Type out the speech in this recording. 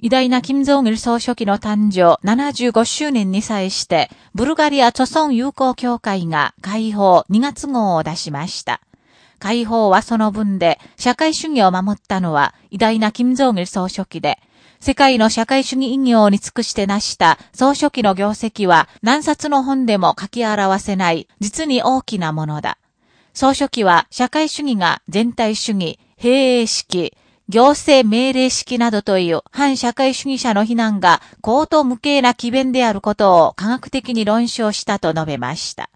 偉大な金正日総書記の誕生75周年に際して、ブルガリア著村友好協会が解放2月号を出しました。解放はその分で、社会主義を守ったのは偉大な金正日総書記で、世界の社会主義異業に尽くして成した総書記の業績は何冊の本でも書き表せない実に大きなものだ。総書記は社会主義が全体主義、平営式、行政命令式などという反社会主義者の非難が高等無形な奇弁であることを科学的に論証したと述べました。